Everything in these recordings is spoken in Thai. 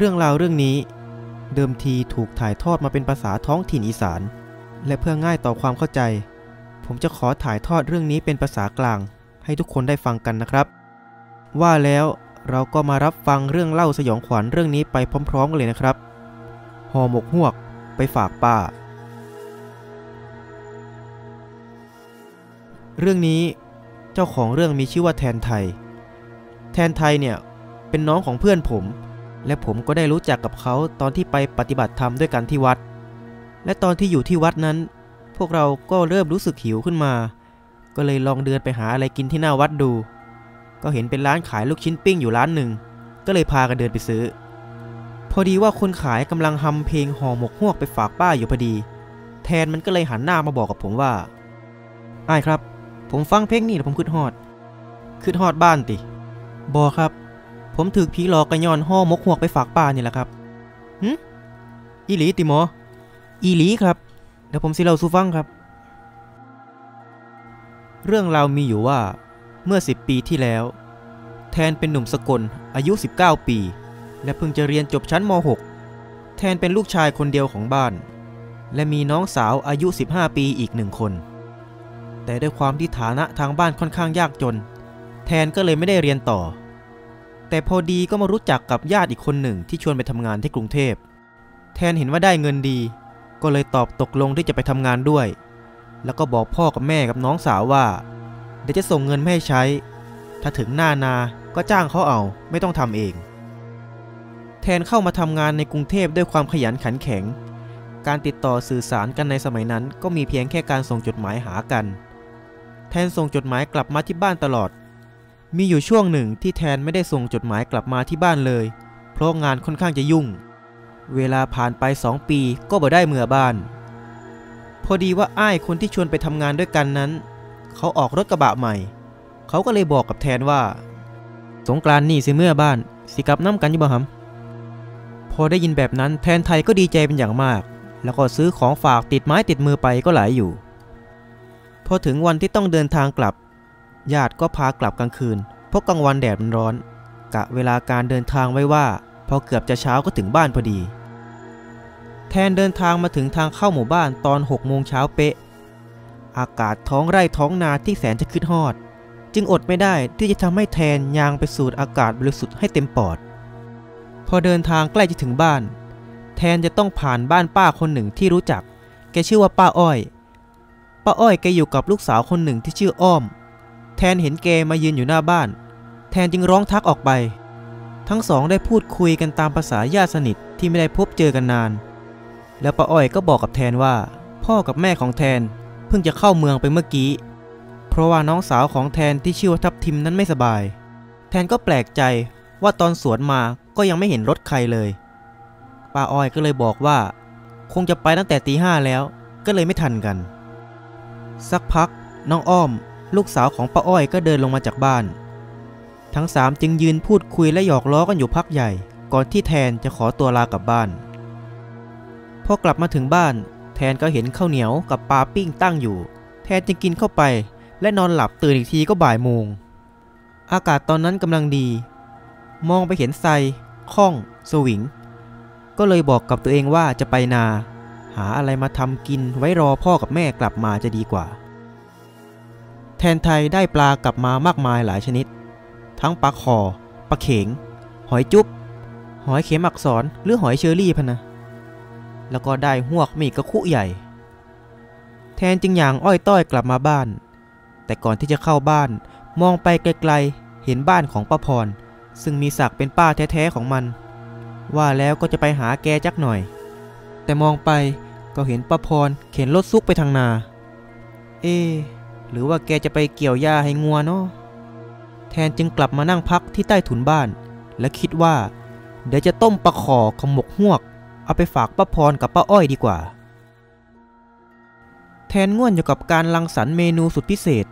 เรื่องราวเรื่องนี้ เดิมทีถูกถ่ายทอดมาเป็นภาษาท้องถิ่นอีสาน และเพื่อง่ายต่อความเข้าใจ ผมจะขอถ่ายทอดเรื่องนี้เป็นภาษากลาง ให้ทุกคนได้ฟังกันนะครับ ว่าแล้วเราก็มารับฟังเรื่องเล่าสยองขวัญเรื่องนี้ไปพร้อม ๆ กันเลยนะครับห่อหมกหวกไปฝากป้า เรื่องนี้เจ้าของเรื่องมีชื่อว่าแทนไทย แทนไทยเนี่ยเป็นน้องของเพื่อนผม และผมก็ได้รู้จักกับเขาตอนที่ไปปฏิบัติธรรมด้วยกันที่วัด และตอนที่อยู่ที่วัดนั้น พวกเราก็เริ่มรู้สึกหิวขึ้นมา ก็เลยลองเดินไปหาอะไรกินที่หน้าวัดดู ก็เห็นเป็นร้านขายลูกชิ้นปิ้งอยู่ร้านหนึ่ง ก็เลยพากันเดินไปซื้อ พอดีว่าคนขายกำลังฮัมเพลงห่อหมกฮวกไปฝากป้าอยู่พอดี แทนมันก็เลยหันหน้ามาบอกกับผมว่าอ้ายครับ ผมฟังเพลงนี่แล้วผมคืดฮอดคืดฮอดบ้านติบอครับ ผมถือผีหลอกกระยอนห่อมกหวกไปฝากป้านี่แหละครับหือีหลีติหมอ อีหลีครับ เดี๋ยวผมสิเล่าสู่ฟังครับ เรื่องราวมีอยู่ว่าเมื่อ 10 ปีที่แล้ว แทนเป็นหนุ่มสกลอายุ 19 ปี และเพิ่งจะเรียนจบชั้นม .6 แทนเป็นลูกชายคนเดียวของบ้าน และมีน้องสาวอายุ 15 ปีอีกหนึ่งคน แต่ด้วยความที่ฐานะทางบ้านค่อนข้างยากจน แทนก็เลยไม่ได้เรียนต่อ แต่พอดีก็มารู้จักกับญาติอีกคนหนึ่งที่ชวนไปทำงานที่กรุงเทพ แทนเห็นว่าได้เงินดี ก็เลยตอบตกลงที่จะไปทำงานด้วย แล้วก็บอกพ่อกับแม่กับน้องสาวว่า เดี๋ยวจะส่งเงินมาให้ใช้ ถ้าถึงหน้านาก็จ้างเขาเอาไม่ต้องทำเอง แทนเข้ามาทำงานในกรุงเทพด้วยความขยันขันแข็ง การติดต่อสื่อสารกันในสมัยนั้น ก็มีเพียงแค่การส่งจดหมายหากัน แทนส่งจดหมายกลับมาที่บ้านตลอด มีอยู่ช่วงหนึ่งที่แทนไม่ได้ส่งจดหมายกลับมาที่บ้านเลย เพราะงานค่อนข้างจะยุ่ง เวลาผ่านไปสองปีก็บ่ได้เมื่อบ้าน พอดีว่าอ้ายคนที่ชวนไปทำงานด้วยกันนั้น เขาออกรถกระบะใหม่ เขาก็เลยบอกกับแทนว่า สงกรานนี่สิเมื่อบ้าน สิกลับน้ำกันยู่บ่ฮัมพอได้ยินแบบนั้นแทนไทยก็ดีใจเป็นอย่างมาก แล้วก็ซื้อของฝากติดไม้ติดมือไปก็หลายอยู่ พอถึงวันที่ต้องเดินทางกลับ ญาติก็พากลับกลางคืน เพราะกลางวันแดดมันร้อน กะเวลาการเดินทางไว้ว่า พอเกือบจะเช้าก็ถึงบ้านพอดี แทนเดินทางมาถึงทางเข้าหมู่บ้านตอน6โมงเช้าเป๊ะ อากาศท้องไร่ท้องนาที่แสนจะคืดฮอด จึงอดไม่ได้ที่จะทำให้แทนยางไปสูดอากาศบริสุทธิ์ให้เต็มปอด พอเดินทางใกล้จะถึงบ้าน แทนจะต้องผ่านบ้านป้าคนหนึ่งที่รู้จัก แกชื่อว่าป้าอ้อย ป้าอ้อยแกอยู่กับลูกสาวคนหนึ่งที่ชื่ออ้อม แทนเห็นแกมายืนอยู่หน้าบ้าน แทนจึงร้องทักออกไป ทั้งสองได้พูดคุยกันตามภาษาญาติสนิทที่ไม่ได้พบเจอกันนาน แล้วป้าอ้อยก็บอกกับแทนว่า พ่อกับแม่ของแทนเพิ่งจะเข้าเมืองไปเมื่อกี้ เพราะว่าน้องสาวของแทนที่ชื่อว่าทับทิมนั้นไม่สบาย แทนก็แปลกใจว่าตอนสวนมาก็ยังไม่เห็นรถใครเลยป้าอ้อยก็เลยบอกว่า คงจะไปตั้งแต่ตีห้าแล้ว ก็เลยไม่ทันกัน สักพักน้องอ้อม ลูกสาวของป้าอ้อยก็เดินลงมาจากบ้าน ทั้งสามจึงยืนพูดคุยและหยอกล้อกันอยู่พักใหญ่ ก่อนที่แทนจะขอตัวลากลับบ้าน พอกลับมาถึงบ้าน แทนก็เห็นข้าวเหนียวกับปลาปิ้งตั้งอยู่ แทนจึงกินเข้าไป และนอนหลับตื่นอีกทีก็บ่ายโมง อากาศตอนนั้นกำลังดี มองไปเห็นไซข้อง สวิง ก็เลยบอกกับตัวเองว่าจะไปนา หาอะไรมาทำกินไว้รอพ่อกับแม่กลับมาจะดีกว่า แทนไทยได้ปลากลับมามากมายหลายชนิด ทั้งปลาคอปลาเข็ง หอยจุ๊บ หอยเข็มอักษรหรือหอยเชอรี่พะนะ แล้วก็ได้หวกมีกระคุใหญ่ แทนจึงอย่างอ้อยต้อยกลับมาบ้าน แต่ก่อนที่จะเข้าบ้านมองไปไกลๆ เห็นบ้านของป้าพร ซึ่งมีศักดิ์เป็นป้าแท้ๆของมัน ว่าแล้วก็จะไปหาแกจักหน่อย แต่มองไปก็เห็นป้าพรเข็นรถซุกไปทางนา เอ๊ะ หรือว่าแกจะไปเกี่ยวหญ้าให้งัวเนาะแทนจึงกลับมานั่งพักที่ใต้ถุนบ้าน และคิดว่า เดี๋ยวจะต้มปลาขอขมกหวก เอาไปฝากป้าพรกับป้าอ้อยดีกว่า แทนง่วนอยู่กับการรังสรรค์เมนูสุดพิเศษ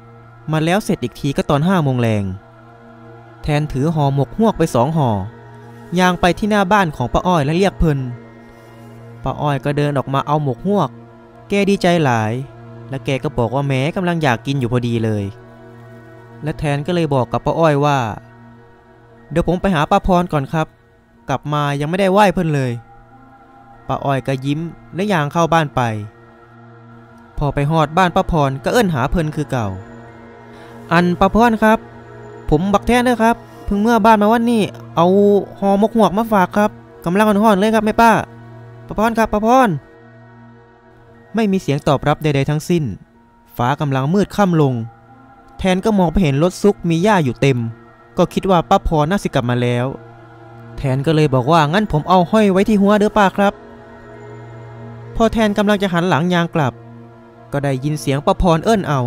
มาแล้วเสร็จอีกทีก็ตอนห้าโมงแรง แทนถือห่อหมกหวกไปสองห่อยางไปที่หน้าบ้านของป้าอ้อยและเรียกเพลินป้าอ้อยก็เดินออกมาเอาหมกหวก แกดีใจหลาย และแกก็บอกว่าแม้กำลังอยากกินอยู่พอดีเลย และแทนก็เลยบอกกับป้าอ้อยว่า เดี๋ยวผมไปหาป้าพรก่อนครับ กลับมายังไม่ได้ไหว้เพิ่นเลยป้าอ้อยก็ยิ้มและยางเข้าบ้านไป พอไปหอดบ้านป้าพรก็เอิ้นหาเพิ่นคือเก่า อันป้าพรครับ ผมบักแท้เด้อครับเพิ่งเมื่อบ้านมาวันนี้เอาหอมกหวกมาฝากครับกำลังอ่อนๆเลยครับแม่ป้าป้าพรครับป้าพร ไม่มีเสียงตอบรับใดๆทั้งสิ้น ฟ้ากำลังมืดค่ำลง แทนก็มองไปเห็นรถซุกมีหญ้าอยู่เต็ม ก็คิดว่าป้าพรน่าสิกลับมาแล้ว แทนก็เลยบอกว่างั้นผมเอาห้อยไว้ที่หัวเด้อป้าครับ พอแทนกำลังจะหันหลังยางกลับ ก็ได้ยินเสียงป้าพรเอิ้นเอา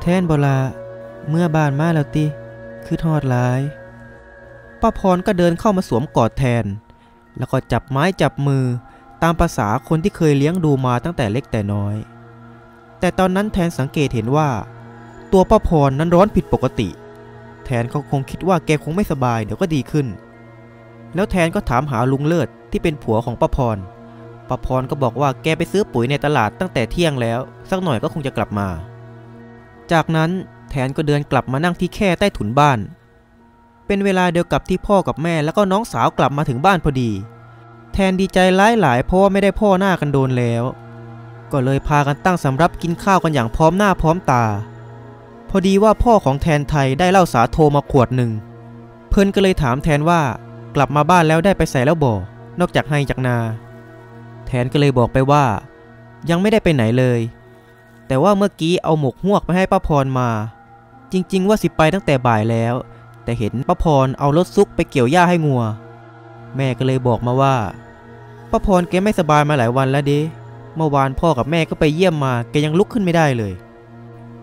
แทนบลาเมื่อบานมาแล้วติ คือทอดหลายป้าพรก็เดินเข้ามาสวมกอดแทน แล้วก็จับไม้จับมือ ตามภาษาคนที่เคยเลี้ยงดูมาตั้งแต่เล็กแต่น้อย แต่ตอนนั้นแทนสังเกตเห็นว่า ตัวป้าพรนั้นร้อนผิดปกติ แทนเขาคงคิดว่าแกคงไม่สบายเดี๋ยวก็ดีขึ้น แล้วแทนก็ถามหาลุงเลิศที่เป็นผัวของป้าพรป้าพรก็บอกว่าแกไปซื้อปุ๋ยในตลาดตั้งแต่เที่ยงแล้ว สักหน่อยก็คงจะกลับมา จากนั้นแทนก็เดินกลับมานั่งที่แค่ใต้ถุนบ้าน เป็นเวลาเดียวกับที่พ่อกับแม่แล้วก็น้องสาวกลับมาถึงบ้านพอดี แทนดีใจร้ายหลายเพราะว่าไม่ได้พ่อหน้ากันโดนแล้ว ก็เลยพากันตั้งสำรับกินข้าวกันอย่างพร้อมหน้าพร้อมตา พอดีว่าพ่อของแทนไทยได้เหล้าสาโทมาขวดหนึ่ง เพื่อนก็เลยถามแทนว่ากลับมาบ้านแล้วได้ไปใส่แล้วบ่นอกจากให้จากนา แทนก็เลยบอกไปว่า ยังไม่ได้ไปไหนเลย แต่ว่าเมื่อกี้เอาหมกหวกไปให้ป้าพรมา จริง ๆ ว่าสิไปตั้งแต่บ่ายแล้ว แต่เห็นป้าพรเอารถซุกไปเกี่ยวหญ้าให้งัว แม่ก็เลยบอกมาว่า ป้าพรแกไม่สบายมาหลายวันแล้วเด้เมื่อวานพ่อกับแม่ก็ไปเยี่ยมมาแกยังลุกขึ้นไม่ได้เลย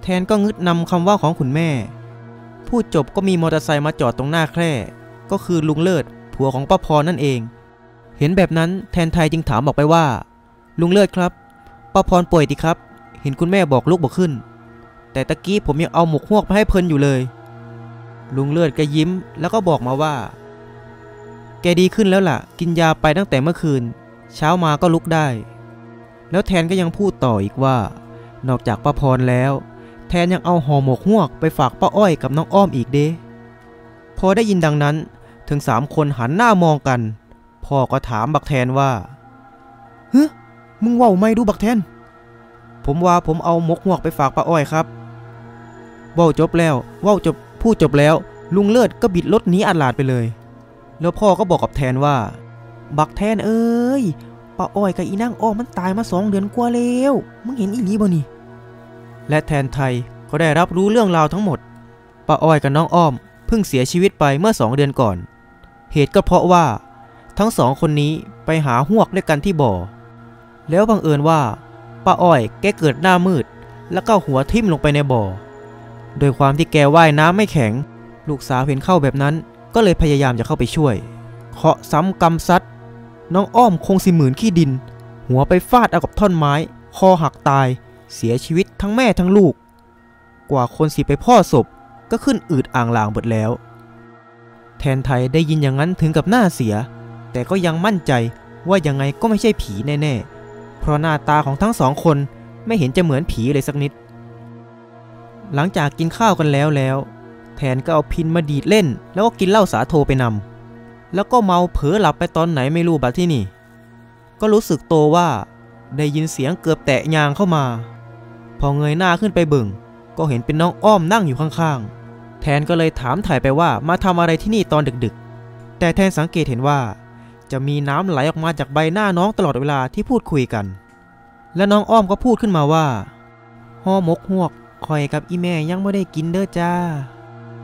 แทนก็งึดนำคำว่าของคุณแม่ พูดจบก็มีมอเตอร์ไซค์มาจอดตรงหน้าแคร่ ก็คือลุงเลิศผัวของป้าพรนั่นเอง เห็นแบบนั้นแทนไทยจึงถามบอกไปว่า ลุงเลิศครับป้าพรป่วยดีครับ เห็นคุณแม่บอกลุกบอกขึ้น แต่ตะกี้ผมยังเอาหมกฮวกมาให้เพลินอยู่เลย ลุงเลิศก็ยิ้มแล้วก็บอกมาว่า แกดีขึ้นแล้วล่ะ กินยาไปตั้งแต่เมื่อคืน เช้ามาก็ลุกได้ แล้วแทนก็ยังพูดต่ออีกว่า นอกจากป้าพรแล้ว แทนยังเอาห่อหมกฮวกไปฝากป้าอ้อยกับน้องอ้อมอีกเด้ พอได้ยินดังนั้นถึงสามคนหันหน้ามองกัน พ่อก็ถามบักแทนว่าเฮ้มึงว่าไม่ดูบักแทน ผมว่าผมเอาหมกฮวกไปฝากป้าอ้อยครับว้าจบแล้วว้าจบพูดจบแล้ว ลุงเลิศก็บิดรถหนีอาลาดไปเลย แล้วพ่อก็บอกกับแทนว่า บักแทนเอ้ยป้าอ้อยกับอีนางอ้อมมันตายมาสองเดือนกว่าแล้วมึงเห็นอีหลีบ่นี่ และแทนไทยก็ได้รับรู้เรื่องราวทั้งหมดป้าอ้อยกับน้องอ้อมเพิ่งเสียชีวิตไปเมื่อสองเดือนก่อน เหตุก็เพราะว่า ทั้งสองคนนี้ไปหาหวกด้วยกันที่บ่อ แล้วบังเอิญว่าป้าอ้อยแกเกิดหน้ามืด แล้วก็หัวทิ่มลงไปในบ่อ โดยความที่แกว่ายน้ำไม่แข็ง ลูกสาวเห็นเข้าแบบนั้น ก็เลยพยายามจะเข้าไปช่วย เคาะซ้ำกำซัด น้องอ้อมคงสิหมื่นขี้ดิน หัวไปฟาดเอากับท่อนไม้ คอหักตาย เสียชีวิตทั้งแม่ทั้งลูก กว่าคนสิไปพ่อศพ ก็ขึ้นอืดอ่างลางหมดแล้ว แทนไทยได้ยินอย่างนั้นถึงกับหน้าเสีย แต่ก็ยังมั่นใจว่ายังไงก็ไม่ใช่ผีแน่ๆ เพราะหน้าตาของทั้งสองคนไม่เห็นจะเหมือนผีเลยสักนิด หลังจากกินข้าวกันแล้วแล้ว แทนก็เอาพินมาดีดเล่น แล้วก็กินเหล้าสาโทไปนำแล้วก็เมาเผลอหลับไปตอนไหนไม่รู้บัดที่นี่ ก็รู้สึกโตว่า ได้ยินเสียงเกือบแตะยางเข้ามา พอเงยหน้าขึ้นไปเบิ่ง ก็เห็นเป็นน้องอ้อมนั่งอยู่ข้างๆ แทนก็เลยถามถ่ายไปว่ามาทำอะไรที่นี่ตอนดึกๆ แต่แทนสังเกตเห็นว่า จะมีน้ำไหลออกมาจากใบหน้าน้องตลอดเวลาที่พูดคุยกัน และน้องอ้อมก็พูดขึ้นมาว่าห่อมกหวกคอยกับอีแม่ยังไม่ได้กินเด้อจ้า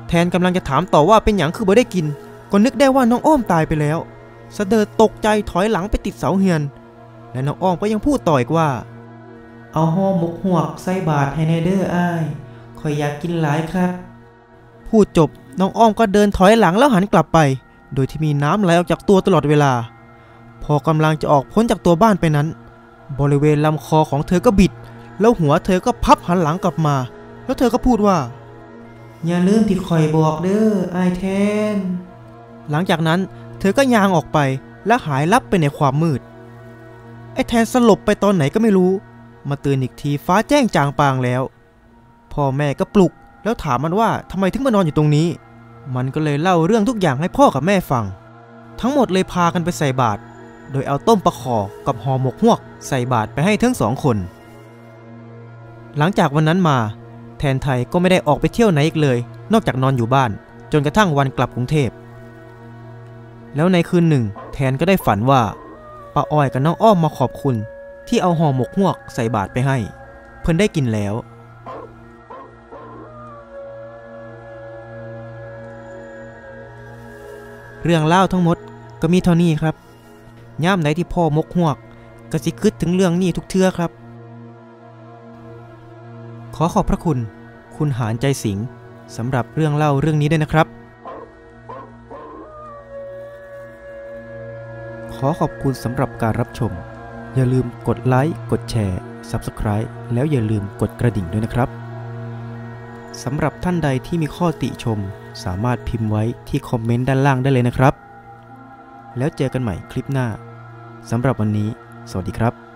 แทนกำลังจะถามต่อว่าเป็นอย่างคือบ่ได้กิน ก็นึกได้ว่าน้องอ้อมตายไปแล้วสะเดิดตกใจถอยหลังไปติดเสาเฮือน และน้องอ้อมก็ยังพูดต่ออีกว่า เอาห่อหมกหวกใส่บาทให้ในเด้ออ้ายคอยอยากกินหลายครับพูดจบน้องอ้อมก็เดินถอยหลังแล้วหันกลับไป โดยที่มีน้ำไหลออกจากตัวตลอดเวลา พอกำลังจะออกพ้นจากตัวบ้านไปนั้น บริเวณลำคอของเธอก็บิด แล้วหัวเธอก็พับหันหลังกลับมา แล้วเธอก็พูดว่า อย่าลืมที่คอยบอกเด้อไอแทน หลังจากนั้นเธอก็ยางออกไปและหายลับไปในความมืด ไอแทนสลบไปตอนไหนก็ไม่รู้ มาตื่นอีกทีฟ้าแจ้งจางปางแล้ว พ่อแม่ก็ปลุกแล้วถามมันว่าทำไมถึงมานอนอยู่ตรงนี้ มันก็เลยเล่าเรื่องทุกอย่างให้พ่อกับแม่ฟัง ทั้งหมดเลยพากันไปใส่บาตรโดยเอาต้มปลาคอกับห่อหมกฮวกใส่บาตรไปให้ทั้งสองคน หลังจากวันนั้นมา แทนไทยก็ไม่ได้ออกไปเที่ยวไหนอีกเลย นอกจากนอนอยู่บ้าน จนกระทั่งวันกลับกรุงเทพ แล้วในคืนหนึ่ง แทนก็ได้ฝันว่าป้าอ้อยกับน้องอ้อมมาขอบคุณ ที่เอาห่อหมกฮวกใส่บาตรไปให้ เพิ่นได้กินแล้วเรื่องเล่าทั้งหมดก็มีเท่านี้ครับ ย่ามไหนที่พ่อมกหวกก็สิคิดถึงเรื่องนี้ทุกเทื่อครับ ขอขอบพระคุณ คุณหารใจสิงสำหรับเรื่องเล่าเรื่องนี้ด้วยนะครับ ขอขอบคุณสำหรับการรับชม อย่าลืมกดไลค์ กดแชร์ Subscribe แล้วอย่าลืมกดกระดิ่งด้วยนะครับสำหรับท่านใดที่มีข้อติชม สามารถพิมพ์ไว้ที่คอมเมนต์ด้านล่างได้เลยนะครับ แล้วเจอกันใหม่คลิปหน้าสำหรับวันนี้ สวัสดีครับ